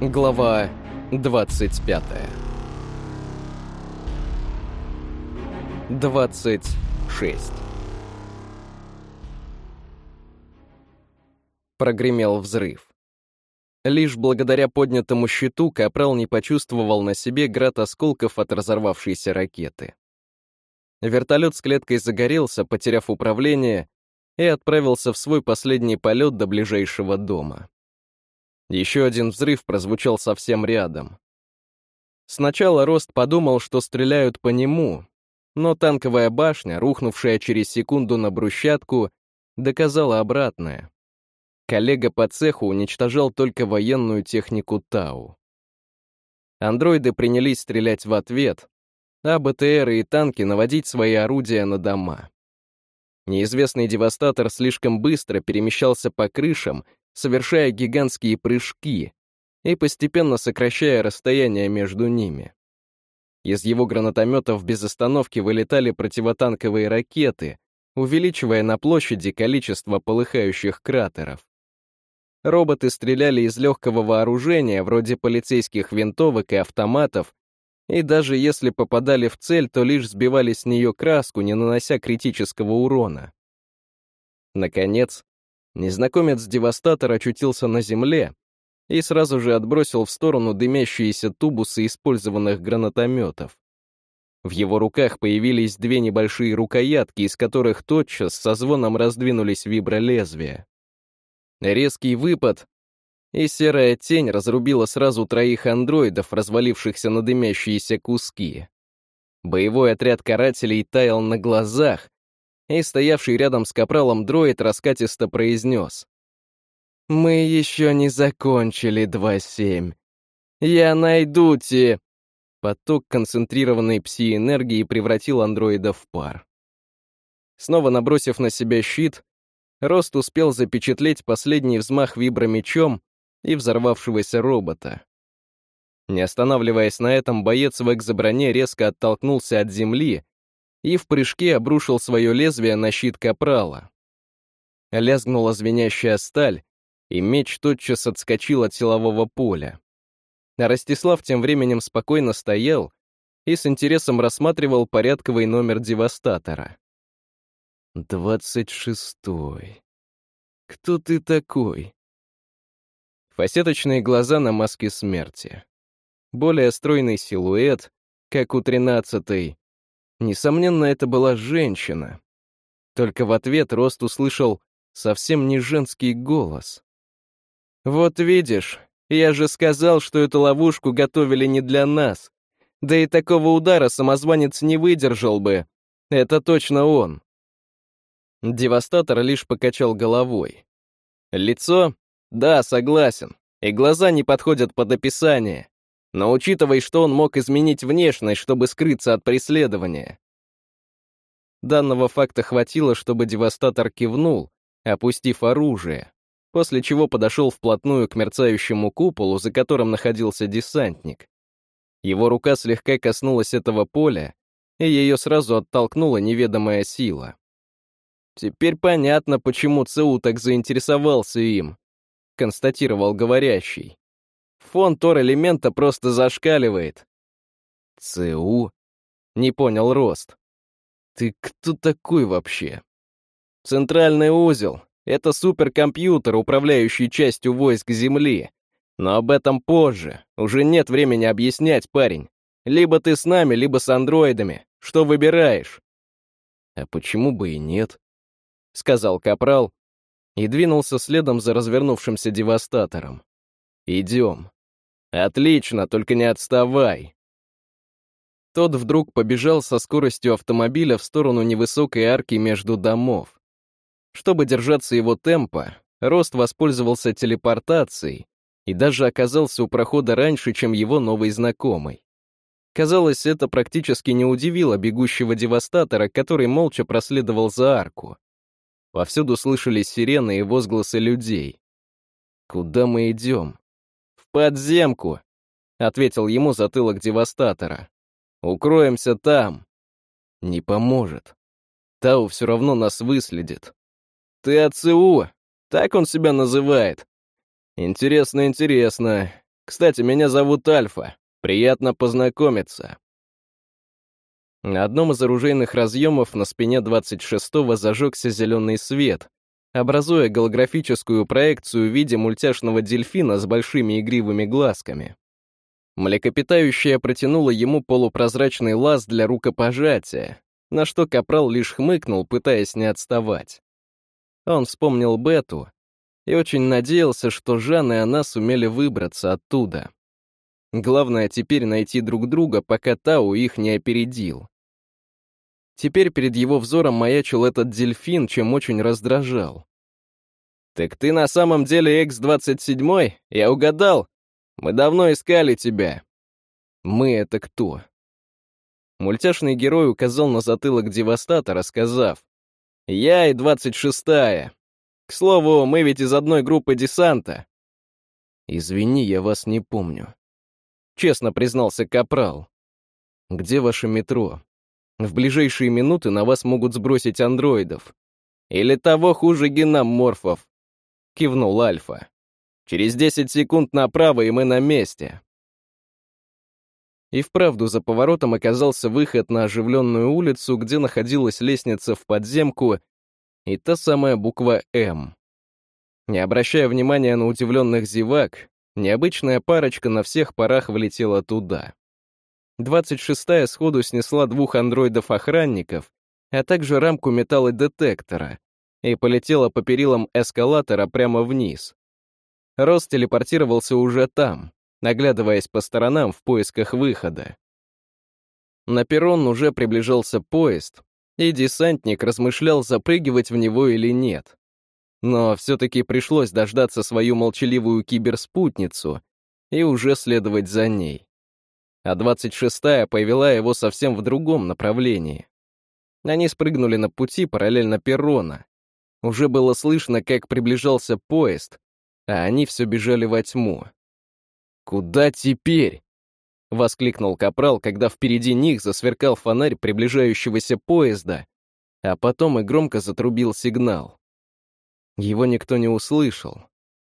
Глава 25 26 Прогремел взрыв. Лишь благодаря поднятому щиту Капрал не почувствовал на себе град осколков от разорвавшейся ракеты. Вертолет с клеткой загорелся, потеряв управление, и отправился в свой последний полет до ближайшего дома. Еще один взрыв прозвучал совсем рядом. Сначала Рост подумал, что стреляют по нему, но танковая башня, рухнувшая через секунду на брусчатку, доказала обратное. Коллега по цеху уничтожал только военную технику Тау. Андроиды принялись стрелять в ответ, а БТРы и танки наводить свои орудия на дома. Неизвестный девастатор слишком быстро перемещался по крышам, совершая гигантские прыжки и постепенно сокращая расстояние между ними. Из его гранатометов без остановки вылетали противотанковые ракеты, увеличивая на площади количество полыхающих кратеров. Роботы стреляли из легкого вооружения, вроде полицейских винтовок и автоматов, и даже если попадали в цель, то лишь сбивали с нее краску, не нанося критического урона. Наконец, незнакомец-девастатор очутился на земле и сразу же отбросил в сторону дымящиеся тубусы использованных гранатометов. В его руках появились две небольшие рукоятки, из которых тотчас со звоном раздвинулись вибролезвия. Резкий выпад, и серая тень разрубила сразу троих андроидов, развалившихся на дымящиеся куски. Боевой отряд карателей таял на глазах, и стоявший рядом с капралом дроид раскатисто произнес. «Мы еще не закончили 2-7. Я найду те...» Поток концентрированной пси-энергии превратил андроида в пар. Снова набросив на себя щит, Рост успел запечатлеть последний взмах вибромечом и взорвавшегося робота. Не останавливаясь на этом, боец в экзоброне резко оттолкнулся от земли и в прыжке обрушил свое лезвие на щит капрала. Лязгнула звенящая сталь, и меч тотчас отскочил от силового поля. Ростислав тем временем спокойно стоял и с интересом рассматривал порядковый номер девастатора. «Двадцать шестой. Кто ты такой?» Фасеточные глаза на маске смерти. Более стройный силуэт, как у тринадцатой. Несомненно, это была женщина. Только в ответ Рост услышал совсем не женский голос. «Вот видишь, я же сказал, что эту ловушку готовили не для нас. Да и такого удара самозванец не выдержал бы. Это точно он». Девастатор лишь покачал головой. Лицо да, согласен. И глаза не подходят под описание. Но учитывай, что он мог изменить внешность, чтобы скрыться от преследования. Данного факта хватило, чтобы девастатор кивнул, опустив оружие, после чего подошел вплотную к мерцающему куполу, за которым находился десантник. Его рука слегка коснулась этого поля, и ее сразу оттолкнула неведомая сила. Теперь понятно, почему ЦУ так заинтересовался им констатировал говорящий. Фон Тор-элемента просто зашкаливает. ЦУ? Не понял Рост. Ты кто такой вообще? Центральный узел. Это суперкомпьютер, управляющий частью войск Земли. Но об этом позже. Уже нет времени объяснять, парень. Либо ты с нами, либо с андроидами. Что выбираешь? А почему бы и нет? Сказал Капрал, и двинулся следом за развернувшимся девастатором. «Идем». «Отлично, только не отставай». Тот вдруг побежал со скоростью автомобиля в сторону невысокой арки между домов. Чтобы держаться его темпа, Рост воспользовался телепортацией и даже оказался у прохода раньше, чем его новый знакомый. Казалось, это практически не удивило бегущего девастатора, который молча проследовал за арку. Повсюду слышались сирены и возгласы людей. «Куда мы идем?» «В подземку», — ответил ему затылок девастатора. «Укроемся там». «Не поможет. Тау все равно нас выследит». «Ты АЦУ, так он себя называет». «Интересно, интересно. Кстати, меня зовут Альфа. Приятно познакомиться». На одном из оружейных разъемов на спине 26-го зажегся зеленый свет, образуя голографическую проекцию в виде мультяшного дельфина с большими игривыми глазками. Млекопитающая протянула ему полупрозрачный лаз для рукопожатия, на что Капрал лишь хмыкнул, пытаясь не отставать. Он вспомнил Бету и очень надеялся, что Жан и она сумели выбраться оттуда. Главное теперь найти друг друга, пока Тау их не опередил. Теперь перед его взором маячил этот дельфин, чем очень раздражал. «Так ты на самом деле X-27? Я угадал. Мы давно искали тебя». «Мы — это кто?» Мультяшный герой указал на затылок Девастатора, сказав, «Я и 26-я. К слову, мы ведь из одной группы десанта». «Извини, я вас не помню», — честно признался Капрал. «Где ваше метро? В ближайшие минуты на вас могут сбросить андроидов. Или того хуже геноморфов», — кивнул Альфа. «Через 10 секунд направо, и мы на месте». И вправду за поворотом оказался выход на оживленную улицу, где находилась лестница в подземку и та самая буква «М». Не обращая внимания на удивленных зевак, необычная парочка на всех парах влетела туда. 26-я сходу снесла двух андроидов-охранников, а также рамку металлодетектора и полетела по перилам эскалатора прямо вниз. Рос телепортировался уже там, наглядываясь по сторонам в поисках выхода. На перрон уже приближался поезд, и десантник размышлял, запрыгивать в него или нет. Но все-таки пришлось дождаться свою молчаливую киберспутницу и уже следовать за ней. А 26-я повела его совсем в другом направлении. Они спрыгнули на пути параллельно перрона. Уже было слышно, как приближался поезд, а они все бежали во тьму. «Куда теперь?» — воскликнул Капрал, когда впереди них засверкал фонарь приближающегося поезда, а потом и громко затрубил сигнал. Его никто не услышал,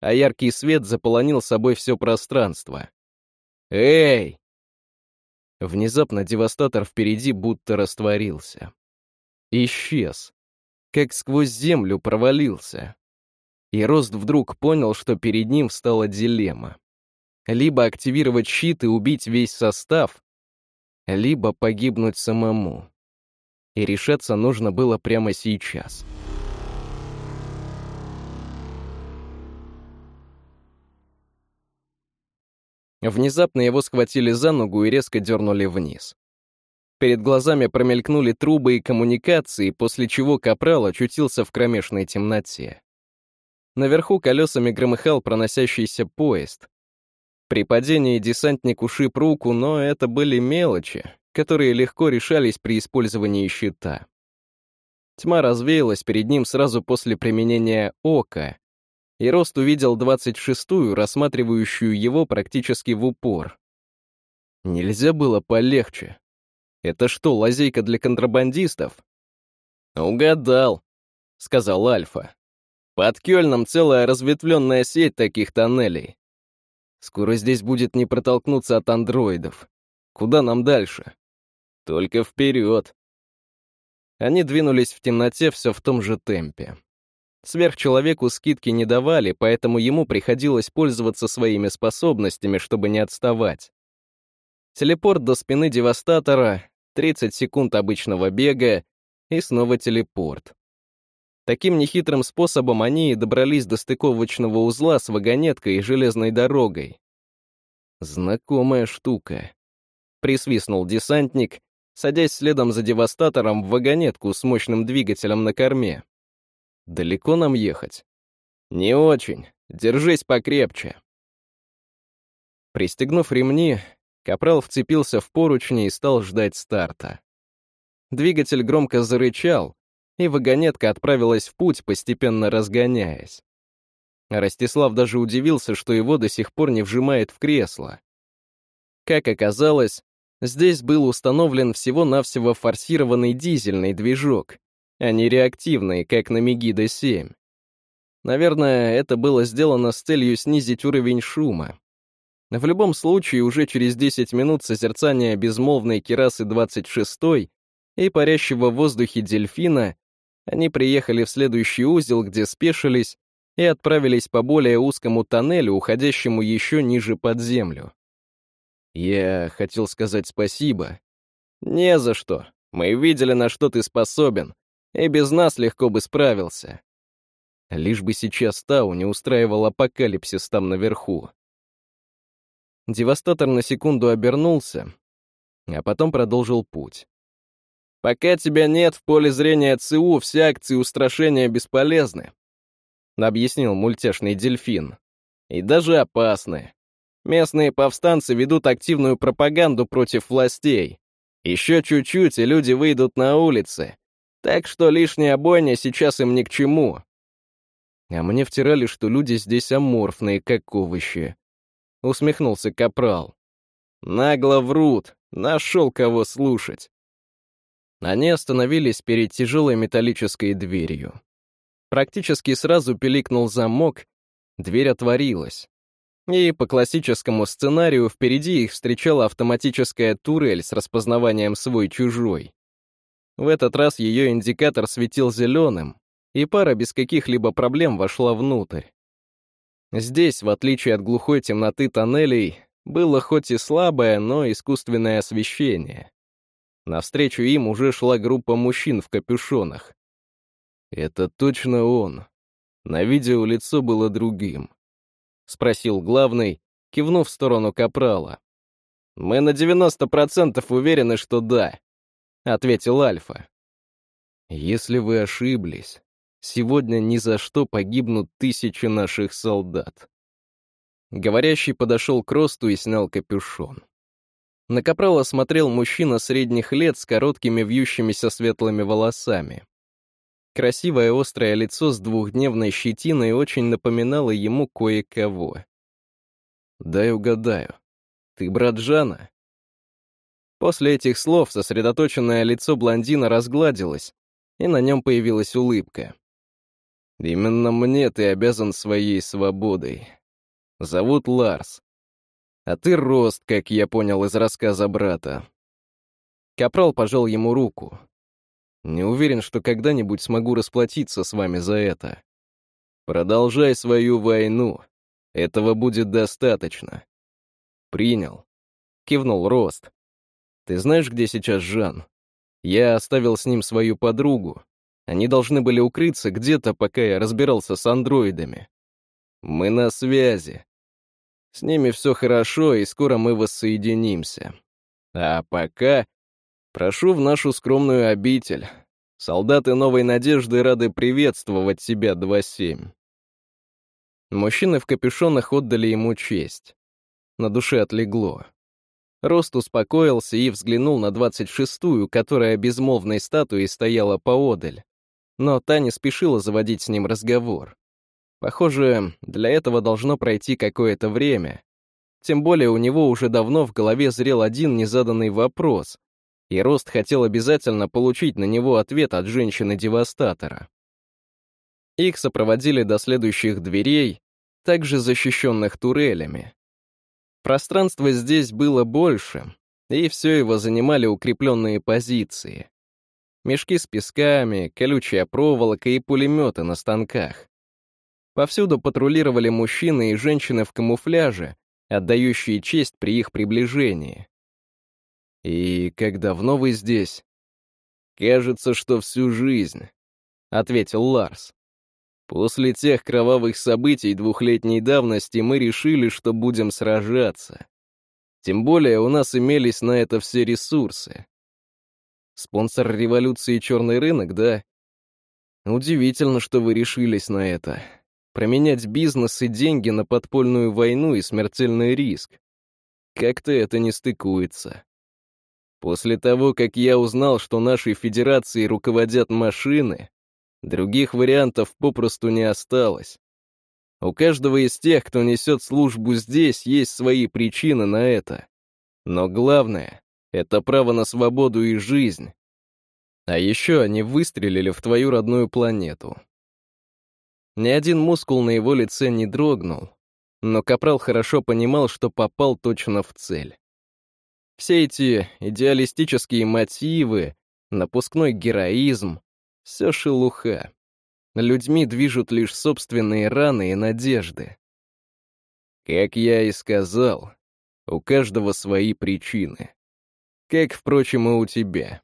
а яркий свет заполонил собой все пространство. «Эй!» Внезапно девастатор впереди будто растворился. Исчез, как сквозь землю провалился. И Рост вдруг понял, что перед ним встала дилемма либо активировать щит и убить весь состав, либо погибнуть самому. И решаться нужно было прямо сейчас. Внезапно его схватили за ногу и резко дернули вниз. Перед глазами промелькнули трубы и коммуникации, после чего Капрал очутился в кромешной темноте. Наверху колесами громыхал проносящийся поезд, при падении десантник ушиб руку, но это были мелочи, которые легко решались при использовании щита. Тьма развеялась перед ним сразу после применения ока, и Рост увидел 26-ю, рассматривающую его практически в упор. Нельзя было полегче. Это что, лазейка для контрабандистов? Угадал, сказал Альфа. Под Кёльном целая разветвленная сеть таких тоннелей. Скоро здесь будет не протолкнуться от андроидов. Куда нам дальше? Только вперед. Они двинулись в темноте все в том же темпе. Сверхчеловеку скидки не давали, поэтому ему приходилось пользоваться своими способностями, чтобы не отставать. Телепорт до спины Девастатора, 30 секунд обычного бега и снова телепорт. Таким нехитрым способом они и добрались до стыковочного узла с вагонеткой и железной дорогой. Знакомая штука. Присвистнул десантник, садясь следом за девастатором в вагонетку с мощным двигателем на корме. Далеко нам ехать? Не очень. Держись покрепче. Пристегнув ремни, Капрал вцепился в поручни и стал ждать старта. Двигатель громко зарычал, и вагонетка отправилась в путь, постепенно разгоняясь. Ростислав даже удивился, что его до сих пор не вжимает в кресло. Как оказалось, здесь был установлен всего-навсего форсированный дизельный движок, не реактивный, как на Мегида-7. Наверное, это было сделано с целью снизить уровень шума. В любом случае, уже через 10 минут созерцания безмолвной керасы 26 и парящего в воздухе дельфина они приехали в следующий узел, где спешились и отправились по более узкому тоннелю, уходящему еще ниже под землю. Я хотел сказать спасибо. Не за что. Мы видели, на что ты способен, и без нас легко бы справился. Лишь бы сейчас Тау не устраивал апокалипсис там наверху. Девастатор на секунду обернулся, а потом продолжил путь. «Пока тебя нет в поле зрения ЦУ, все акции устрашения бесполезны», объяснил мультяшный дельфин. «И даже опасны. Местные повстанцы ведут активную пропаганду против властей. Еще чуть-чуть, и люди выйдут на улицы. Так что лишняя бойня сейчас им ни к чему. А мне втирали, что люди здесь аморфные, как овощи. Усмехнулся Капрал. Нагло врут, нашел кого слушать. Они остановились перед тяжелой металлической дверью. Практически сразу пиликнул замок, дверь отворилась. И по классическому сценарию впереди их встречала автоматическая турель с распознаванием свой-чужой. В этот раз ее индикатор светил зеленым, и пара без каких-либо проблем вошла внутрь. Здесь, в отличие от глухой темноты тоннелей, было хоть и слабое, но искусственное освещение. Навстречу им уже шла группа мужчин в капюшонах. Это точно он. На видео лицо было другим. — спросил главный, кивнув в сторону Капрала. «Мы на 90% уверены, что да», — ответил Альфа. «Если вы ошиблись, сегодня ни за что погибнут тысячи наших солдат». Говорящий подошел к Росту и снял капюшон. На Капрала смотрел мужчина средних лет с короткими вьющимися светлыми волосами. Красивое острое лицо с двухдневной щетиной очень напоминало ему кое-кого. «Дай угадаю. Ты брат Жана?» После этих слов сосредоточенное лицо блондина разгладилось, и на нем появилась улыбка. «Именно мне ты обязан своей свободой. Зовут Ларс. А ты Рост, как я понял из рассказа брата». Капрал пожал ему руку. Не уверен, что когда-нибудь смогу расплатиться с вами за это. Продолжай свою войну. Этого будет достаточно. Принял. Кивнул Рост. Ты знаешь, где сейчас Жан? Я оставил с ним свою подругу. Они должны были укрыться где-то, пока я разбирался с андроидами. Мы на связи. С ними все хорошо, и скоро мы воссоединимся. А пока Прошу в нашу скромную обитель. Солдаты новой надежды рады приветствовать тебя, 2-7. Мужчины в капюшонах отдали ему честь. На душе отлегло. Рост успокоился и взглянул на 26-ю, которая безмолвной статуей стояла поодаль. Но та не спешила заводить с ним разговор. Похоже, для этого должно пройти какое-то время. Тем более у него уже давно в голове зрел один незаданный вопрос, и Рост хотел обязательно получить на него ответ от женщины-девастатора. Их сопроводили до следующих дверей, также защищенных турелями. Пространство здесь было больше, и все его занимали укрепленные позиции. Мешки с песками, колючая проволока и пулеметы на станках. Повсюду патрулировали мужчины и женщины в камуфляже, отдающие честь при их приближении. «И как давно вы здесь?» «Кажется, что всю жизнь», — ответил Ларс. «После тех кровавых событий двухлетней давности мы решили, что будем сражаться. Тем более у нас имелись на это все ресурсы. Спонсор революции черный рынок, да? Удивительно, что вы решились на это. Променять бизнес и деньги на подпольную войну и смертельный риск. Как-то это не стыкуется. После того, как я узнал, что нашей федерацией руководят машины, других вариантов попросту не осталось. У каждого из тех, кто несет службу здесь, есть свои причины на это. Но главное — это право на свободу и жизнь. А еще они выстрелили в твою родную планету. Ни один мускул на его лице не дрогнул, но Капрал хорошо понимал, что попал точно в цель. Все эти идеалистические мотивы, напускной героизм — все шелуха. Людьми движут лишь собственные раны и надежды. Как я и сказал, у каждого свои причины. Как, впрочем, и у тебя.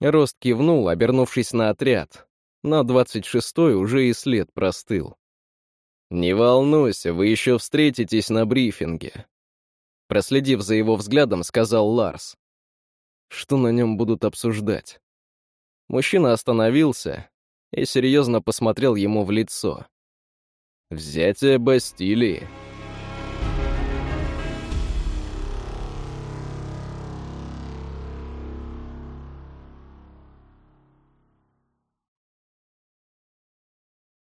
Рост кивнул, обернувшись на отряд, но двадцать шестой уже и след простыл. «Не волнуйся, вы еще встретитесь на брифинге», проследив за его взглядом, сказал Ларс. Что на нем будут обсуждать? Мужчина остановился и серьезно посмотрел ему в лицо. «Взятие Бастилии»,